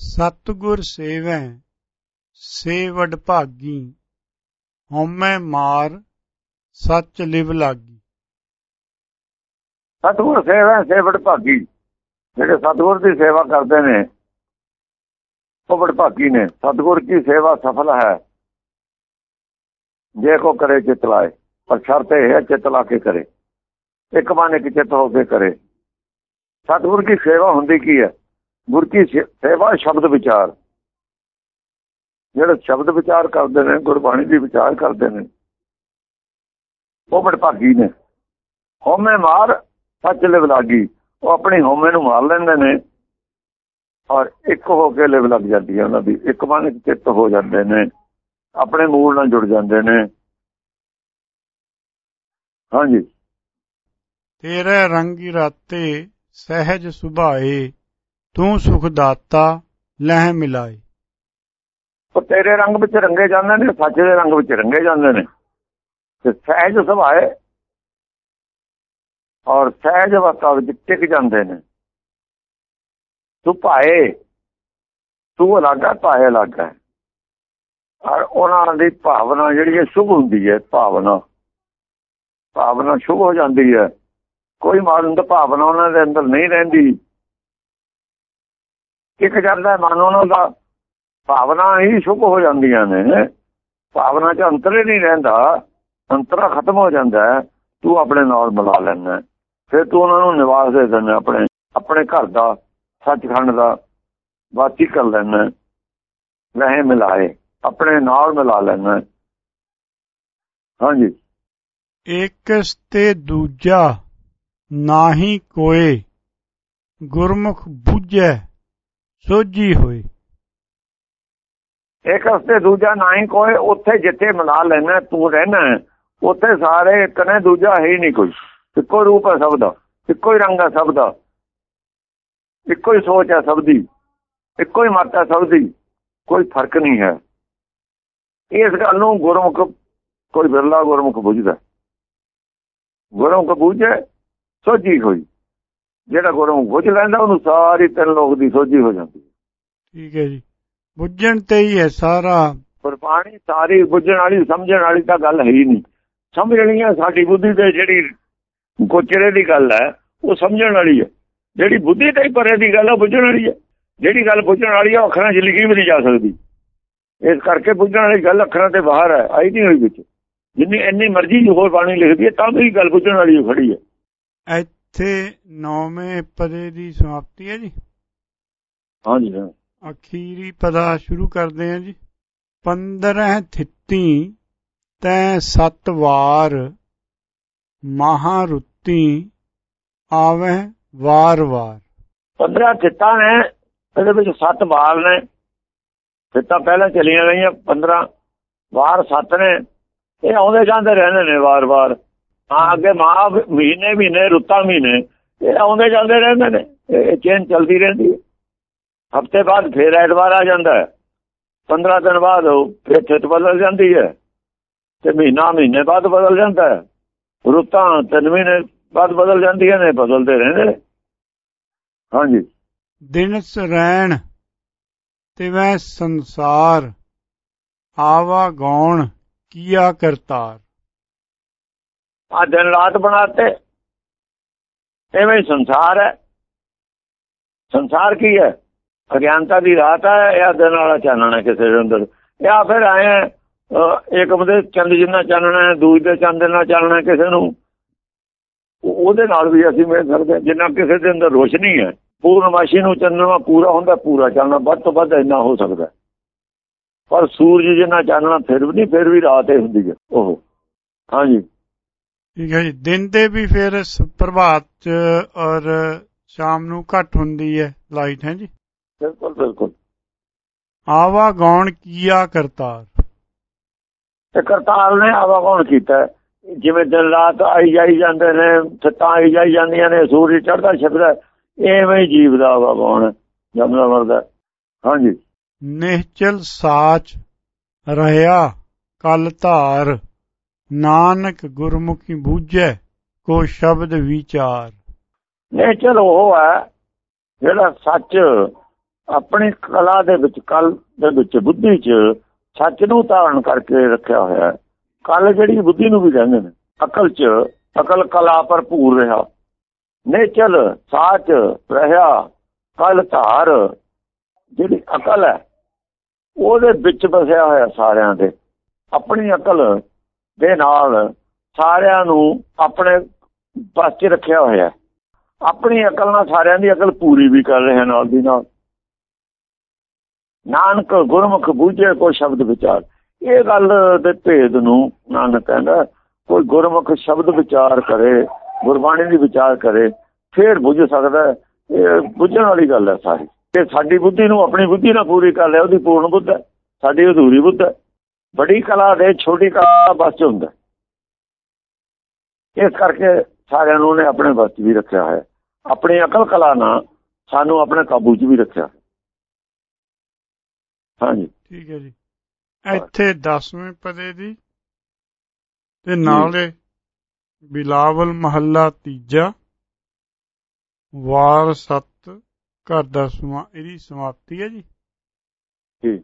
ਸਤਿਗੁਰ ਸੇਵੈ ਸੇ ਭਾਗੀ, ਹਉਮੈ ਮਾਰ, ਸੱਚ ਲਿਵ ਲਾਗੀ। ਸਤਿਗੁਰ ਸੇਵਾ ਸੇਵੜ ਭਾਗੀ। ਜਿਹੜੇ ਸਤਿਗੁਰ ਦੀ ਸੇਵਾ ਕਰਦੇ ਨੇ, ਉਹ ਬੜ ਭਾਗੀ ਨੇ। ਸਤਿਗੁਰ ਦੀ ਸੇਵਾ ਸਫਲ ਹੈ? ਜੇ ਕੋ ਕਰੇ ਚਿਤ ਲਾਏ, ਪਰ ਸ਼ਰਤ ਇਹ ਹੈ ਚਿਤ ਲਾ ਕੇ ਕਰੇ। ਇੱਕ ਮਨ ਇੱਕ ਚਿਤ ਹੋ ਕੇ ਕਰੇ। ਸਤਿਗੁਰ ਦੀ ਸੇਵਾ ਹੁੰਦੀ ਕੀ ਹੈ? ਗੁਰ ਕੀ ਸੇਵਾ ਸ਼ਬਦ ਵਿਚਾਰ। ਜਿਹੜੇ ਸ਼ਬਦ ਵਿਚਾਰ ਕਰਦੇ ਨੇ, ਗੁਰਬਾਣੀ ਦੀ ਵਿਚਾਰ ਕਰਦੇ ਨੇ, ਉਹ ਬੜ ਭਾਗੀ ਨੇ। ਹਉਮੈ ਮਾਰ ਸੱਚ ਲਿਵ ਲਾਗੀ। ਉਹ ਆਪਣੀ ਹਉਮੈ ਨੂੰ ਮਾਰ ਲੈਂਦੇ ਨੇ ਔਰ ਇੱਕ ਹੋ ਕੇ ਲਿਵ ਲੱਗ ਜਾਂਦੀ ਹੈ ਉਹਨਾਂ ਦੀ। ਇੱਕ ਮਨ ਚਿੱਤ ਹੋ ਜਾਂਦੇ ਨੇ, ਆਪਣੇ ਮੂਲ ਨਾਲ ਜੁੜ ਜਾਂਦੇ ਨੇ। ਹਾਂਜੀ। ਤੇਰੇ ਰੰਗੀ ਰਾਤੇ ਸਹਿਜ ਸੁਭਾਏ ਤੂੰ ਸੁਖ ਦਾਤਾ ਲਹਿ ਮਿਲਾਏ। ਉਹ ਤੇਰੇ ਰੰਗ ਵਿੱਚ ਰੰਗੇ ਜਾਂਦੇ ਨੇ, ਸੱਚ ਦੇ ਰੰਗ ਵਿੱਚ ਰੰਗੇ ਜਾਂਦੇ ਨੇ। ਤੇ ਸਹਿਜ ਸੁਭਾਏ ਔਰ ਸਹਿਜ ਅਵਸਥਾ ਵਿੱਚ ਟਿਕ ਜਾਂਦੇ ਨੇ। ਤੂੰ ਭਾਏ, ਤੂੰ ਅਲੱਗਾ ਪਾਏ ਅਲੱਗਾ ਔਰ ਉਹਨਾਂ ਦੀ ਭਾਵਨਾ ਜਿਹੜੀ ਹੈ, ਸ਼ੁਭ ਹੁੰਦੀ ਹੈ, ਭਾਵਨਾ। ਭਾਵਨਾ ਸ਼ੁਭ ਹੋ ਜਾਂਦੀ ਹੈ। ਕੋਈ ਮਾਰਨ ਭਾਵਨਾ ਉਹਨਾਂ ਦੇ ਅੰਦਰ ਨਹੀਂ ਰਹਿੰਦੀ। ਇੱਕ ਜਾਂਦਾ ਮਨ ਉਹਨਾਂ ਦਾ ਭਾਵਨਾ ਹੀ ਸ਼ੁਭ ਹੋ ਜਾਂਦੀਆਂ ਨੇ। ਭਾਵਨਾ 'ਚ ਅੰਤਰ ਹੀ ਨਹੀਂ ਰਹਿੰਦਾ। ਅੰਤਰਾ ਖਤਮ ਹੋ ਜਾਂਦਾ ਤੂੰ ਆਪਣੇ ਨਾਲ ਮਿਲਾ ਲੈਣਾ ਫਿਰ ਤੂੰ ਉਹਨਾਂ ਨੂੰ ਨਿਵਾਸ ਦੇ ਦਿੰਦਾ ਆਪਣੇ ਆਪਣੇ ਘਰ ਦਾ ਸੱਚਖੰਡ ਦਾ ਵਾਤੀ ਕਰ ਲੈਣਾ ਰਹਿ ਮਿਲਾਏ। ਆਪਣੇ ਨਾਲ ਮਿਲਾ ਲੈਣਾ ਹਾਂਜੀ। ਇਕਸ ਤੇ ਦੂਜਾ ਨਾਹੀ ਕੋਏ। ਗੁਰਮੁਖ ਬੁੱਝੈ। ਸੋਝੀ ਹੋਏ ਇੱਕ ਹਸਤੇ ਦੂਜਾ ਨਹੀਂ ਕੋਈ ਉੱਥੇ ਜਿੱਥੇ ਮਿਲਾ ਲੈਣਾ, ਤੂੰ ਰਹਿਣਾ। ਉੱਥੇ ਸਾਰੇ ਇੱਕ ਨੇ ਦੂਜਾ ਹੈ ਹੀ ਨਹੀਂ ਕੋਈ। ਇੱਕੋ ਰੂਪ ਹੈ ਸਭ ਦਾ। ਇੱਕੋ ਹੀ ਰੰਗ ਹੈ ਸਭ ਦਾ। ਇੱਕੋ ਹੀ ਸੋਚ ਹੈ ਸਭ ਦੀ। ਇੱਕੋ ਹੀ ਮਤ ਹੈ ਸਭ ਦੀ। ਕੋਈ ਫ਼ਰਕ ਨਹੀਂ ਹੈ। ਇਸ ਗੱਲ ਨੂੰ ਗੁਰਮੁਖ, ਕੋਈ ਬਿਰਲਾ ਗੁਰਮੁਖ ਬੁਝਦਾ। ਗੁਰਮੁਖ ਬੁੱਝੇ, ਸੋਝੀ ਹੋਈ। ਜਿਹੜਾ ਗੁਰਮੁਖ ਬੁੱਝ ਲੈਂਦਾ ਉਹਨੂੰ ਸਾਰੀ ਤਿੰਨ ਲੋਕ ਦੀ ਸੋਝੀ ਹੋ ਜਾਂਦੀ ਠੀਕ ਹੈ ਜੀ। ਬੁੱਝਣ ਤੇ ਹੀ ਹੈ ਸਾਰਾ। ਗੁਰਬਾਣੀ ਸਾਰੀ ਬੁੱਝਣ ਵਾਲੀ ਸਮਝਣ ਵਾਲੀ ਤਾਂ ਗੱਲ ਹੈ ਹੀ ਨਹੀਂ। ਸਮਝਣੀ ਹੈ ਸਾਡੀ ਬੁੱਧੀ ਤੇ ਜਿਹੜੀ ਕੋਚਰੇ ਦੀ ਗੱਲ ਹੈ ਉਹ ਸਮਝਣ ਵਾਲੀ ਹੈ। ਜਿਹੜੀ ਬੁੱਧੀ ਤੇ ਪਰੇ ਦੀ ਗੱਲ ਹੈ ਬੁੱਝਣ ਵਾਲੀ ਹੈ। ਜਿਹੜੀ ਗੱਲ ਬੁੱਝਣ ਵਾਲੀ ਹੈ ਅੱਖਰਾਂ 'ਚ ਲਿਖੀ ਵੀ ਨਹੀਂ ਜਾ ਸਕਦੀ। ਇਸ ਕਰਕੇ ਬੁੱਝਣ ਵਾਲੀ ਗੱਲ ਅੱਖਰਾਂ ਤੇ ਬਾਹਰ ਹੈ ਆਈ ਨਹੀਂ ਹੋਈ ਵਿੱਚ। ਜਿੰਨੀ ਇੰਨੀ ਮਰਜ਼ੀ ਹੋਰ ਬਾਣੀ ਲਿਖਦੀ ਹੈ ਤਾਂ ਵੀ ਗੱਲ ਬੁੱਝਣ ਵਾਲੀ ਖੜੀ ਹੈ। ਇੱਥੇ ਨੌਵੇਂ ਪਦੇ ਦੀ ਸਮਾਪਤੀ ਹੈ ਜੀ। ਹਾਂਜੀ ਹਾਂ। ਅਖੀਰੀ ਪਦਾ ਸ਼ੁਰੂ ਕਰਦੇ ਹਾਂ ਜੀ। 15 ਥਿੱਤੀ ਤੈ ਸਤ ਵਾਰ ਮਹਾਰੁੱਤੀ ਆਵੇ ਵਾਰ ਵਾਰ। 15 ਥਿੱਤਾਂ ਨੇ ਇਹਦੇ ਵਿੱਚ ਸੱਤ ਵਾਰ ਨੇ। ਥਿੱਤਾਂ ਪਹਿਲਾਂ ਚਲੀਆਂ ਗਈਆਂ 15 ਵਾਰ ਸੱਤ ਨੇ। ਇਹ ਆਉਂਦੇ ਜਾਂਦੇ ਰਹਿੰਦੇ ਨੇ ਵਾਰ-ਵਾਰ ਹਾਂ ਅੱਗੇ ਮਾਹ ਮਹੀਨੇ ਮਹੀਨੇ ਰੁੱਤਾਂ ਮਹੀਨੇ, ਇਹ ਆਉਂਦੇ ਜਾਂਦੇ ਰਹਿੰਦੇ ਨੇ, ਇਹ ਚੇਨ ਚੱਲਦੀ ਰਹਿੰਦੀ ਹੈ। ਹਫ਼ਤੇ ਬਾਅਦ ਫੇਰ ਐਤਵਾਰ ਆ ਜਾਂਦਾ ਹੈ। 15 ਦਿਨ ਬਾਅਦ ਫੇਰ ਥਿੱਤ ਬਦਲ ਜਾਂਦੀ ਹੈ ਤੇ ਮਹੀਨਾ ਮਹੀਨੇ ਬਾਅਦ ਬਦਲ ਜਾਂਦਾ ਹੈ। ਰੁੱਤਾਂ ਤਿੰਨ ਮਹੀਨੇ ਬਾਅਦ ਬਦਲ ਜਾਂਦੀਆਂ ਨੇ, ਬਦਲਦੇ ਰਹਿੰਦੇ ਹਾਂਜੀ। ਦਿਨ ਸਰੈਣ ਤੇ ਵੈ ਸੰਸਾਰ, ਆਵਾ ਗੌਣ ਕੀਆ ਕਰਤਾਰ। ਆ ਦਿਨ ਰਾਤ ਬਣਾਤੇ। ਐਵੇਂ ਸੰਸਾਰ ਹੈ। ਸੰਸਾਰ ਕੀ ਹੈ? ਅਗਿਆਨਤਾ ਦੀ ਰਾਤ ਹੈ, ਇਹ ਦਿਨ ਵਾਲਾ ਚਾਨਣਾ ਕਿਸੇ ਦੇ ਅੰਦਰ। ਜਾਂ ਫਿਰ ਆਏ ਇੱਕ ਬੰਦੇ ਚੰਦ ਜਿੰਨਾ ਚਾਨਣਾ ਹੈ, ਦੂਜੇ ਦੇ ਚੰਦ ਨਾਲ ਚਾਨਣਾ ਕਿਸੇ ਨੂੰ। ਉਹਦੇ ਨਾਲ ਵੀ ਅਸੀਂ ਮਿਲ ਸਕਦੇ ਜਿੰਨਾ ਕਿਸੇ ਦੇ ਅੰਦਰ ਰੋਸ਼ਨੀ ਹੈ। ਪੂਰਨਮਾਸ਼ੀ ਨੂੰ ਚੰਨਣਾ ਪੂਰਾ ਹੁੰਦਾ, ਪੂਰਾ ਚਾਨਣਾ ਵੱਧ ਤੋਂ ਵੱਧ ਇੰਨਾ ਹੋ ਸਕਦਾ ਪਰ ਸੂਰਜ ਜਿੰਨਾ ਚਾਨਣਾ ਫਿਰ ਵੀ ਨਹੀਂ, ਫਿਰ ਵੀ ਰਾਤ ਹੀ ਹੁੰਦੀ ਹੈ। ਉਹ ਹਾਂਜੀ। ਠੀਕ ਹੈ ਜੀ। ਦਿਨ ਦੇ ਵੀ ਫਿਰ ਪ੍ਰਭਾਤ ਚ ਔਰ ਸ਼ਾਮ ਨੂੰ ਘੱਟ ਹੁੰਦੀ ਹੈ ਲਾਈਟ ਹੈ ਜੀ? ਬਿਲਕੁਲ ਬਿਲਕੁਲ। ਆਵਾ ਗੌਣ ਕੀਆ ਕਰਤਾਰ? ਤੇ ਕਰਤਾਰ ਨੇ ਆਵਾ ਗੌਣ ਕੀਤਾ ਜਿਵੇਂ ਦਿਨ ਰਾਤ ਆਈ ਜਾਈ ਜਾਂਦੇ ਨੇ ਸੱਤਾਂ ਆਈ ਜਾਈ ਜਾਂਦੀਆਂ ਨੇ ਸੂਰਜ ਚੜ੍ਹਦਾ ਛਿਪਦਾ ਐਵੇਂ ਜੀਵ ਦਾ ਆਵਾ ਗੌਣ ਜਮਨਾ ਵਰਦਾ ਹਾਂਜੀ। ਨਿਹਚਲ ਸਾਚ ਰਹਾ ਕਲ ਧਾਰ। ਨਾਨਕ ਗੁਰਮੁਖੀ ਬੂਝੈ, ਕੋ ਸ਼ਬਦ ਵਿਚਾਰ। ਨਿਹਚਲ ਉਹ ਹੈ, ਜਿਹੜਾ ਸੱਚ ਆਪਣੀ ਕਲਾ ਦੇ ਵਿੱਚ, ਕਲ ਦੇ ਵਿੱਚ, ਬੁੱਧੀ 'ਚ ਸੱਚ ਨੂੰ ਧਾਰਨ ਕਰਕੇ ਰੱਖਿਆ ਹੋਇਆ ਹੈ। ਕਲ ਜਿਹੜੀ ਬੁੱਧੀ ਨੂੰ ਵੀ ਕਹਿੰਦੇ ਨੇ, ਅਕਲ 'ਚ, ਅਕਲ ਕਲਾ ਭਰਪੂਰ ਰਿਹਾ। ਨੇਚਲ ਸਾਚ ਰਹਾ ਕਲ ਧਾਰ, ਜਿਹੜੀ ਅਕਲ ਹੈ, ਉਹਦੇ ਵਿੱਚ ਵਸਿਆ ਹੋਇਆ ਸਾਰਿਆਂ ਦੇ। ਆਪਣੀ ਅਕਲ ਦੇ ਨਾਲ ਸਾਰਿਆਂ ਨੂੰ ਆਪਣੇ ਬਸ 'ਚ ਰੱਖਿਆ ਹੋਇਆ ਆਪਣੀ ਅਕਲ ਨਾਲ ਸਾਰਿਆਂ ਦੀ ਅਕਲ ਪੂਰੀ ਵੀ ਕਰ ਰਿਹਾ ਨਾਲ ਦੀ ਨਾਲ। ਨਾਨਕ ਗੁਰਮੁਖ ਬੂਝੇ ਕੋ ਸ਼ਬਦ ਵਿਚਾਰ। ਇਹ ਗੱਲ ਦੇ ਭੇਦ ਨੂੰ ਨਾਨਕ ਕਹਿੰਦਾ, ਕੋਈ ਗੁਰਮੁਖ ਸ਼ਬਦ ਵਿਚਾਰ ਕਰੇ, ਗੁਰਬਾਣੀ ਦੀ ਵਿਚਾਰ ਕਰੇ, ਫੇਰ ਬੁੱਝ ਸਕਦਾ ਇਹ ਬੁੱਝਣ ਵਾਲੀ ਗੱਲ ਹੈ ਸਾਰੀ। ਤੇ ਸਾਡੀ ਬੁੱਧੀ ਨੂੰ ਆਪਣੀ ਬੁੱਧੀ ਨਾਲ ਪੂਰੀ ਕਰ ਲਿਆ, ਉਹਦੀ ਪੂਰਨ ਬੁੱਧ ਹੈ। ਸਾਡੀ ਅਧੂਰੀ ਬੁੱਧ ਹੈ। ਬੜੀ ਕਲਾ ਦੇ ਛੋਟੀ ਕਲਾ ਬਸ ਚ ਹੁੰਦਾ। ਇਸ ਕਰਕੇ ਸਾਰਿਆਂ ਨੂੰ ਨੇ ਆਪਣੇ ਬਸ ਵੀ ਰੱਖਿਆ ਹੈ ਆਪਣੀ ਅਕਲ ਕਲਾ ਨਾਲ ਸਾਨੂੰ ਆਪਣੇ ਕਾਬੂ 'ਚ ਵੀ ਰੱਖਿਆ। ਹਾਂਜੀ। ਠੀਕ ਹੈ ਜੀ। ਇੱਥੇ 10ਵੇਂ ਪਦੇ ਦੀ ਤੇ ਨਾਲੇ ਬਿਲਾਵਲ ਮਹੱਲਾ ਤੀਜਾ ਵਾਰ 7 ਘਰ ਦਾ ਸਮਾ ਇਹਦੀ ਸਮਾਪਤੀ ਹੈ ਜੀ। ਜੀ